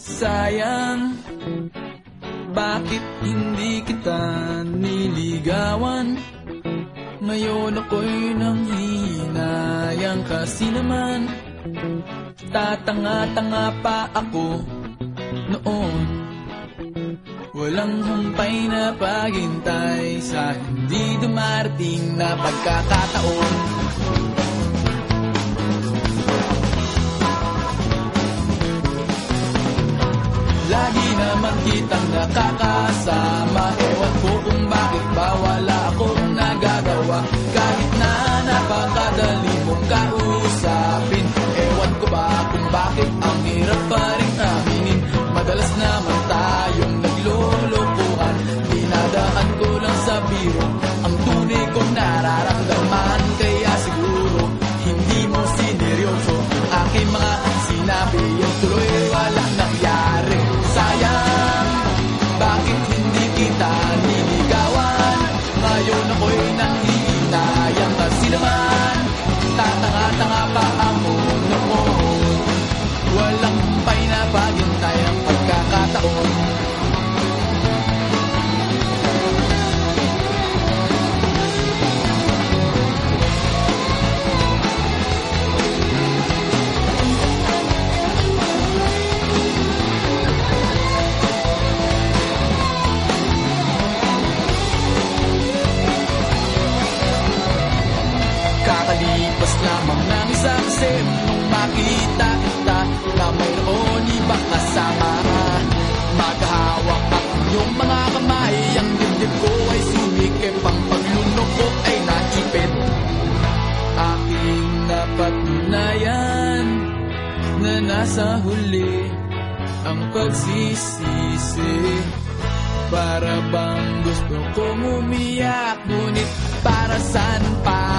sayang. Bakit hindi kita niligawan? Ngayon ako'y nanghihinayang kasi naman. Tatanga-tanga pa ako noon. Walang humpay na paghintay sa hindi dumarating na pagkakataon naman kitang nakakasama. Ewan ko kung bakit ba wala akong nagagawa. Kahit na napakadali mong kausapin Ewan ko ba kung bakit ang hirap pa rin aminin. Madalas naman tayong naglolokohan Dinadaan ko lang sa biro Ang tunay kong nararamdaman. Kaya siguro hindi mo sineryoso. Aking mga sinabi Yung tuloy hindi lamang ng isang sem Nung makita kita Na mayroon ibang kasama. Maghahawak ang iyong mga kamay Ang dibdib ko ay sumikip Ang paglunok ko ay naipit Aking napatunayan Na nasa huli Ang pagsisisi. Para bang gusto kong umiyak Ngunit para saan pa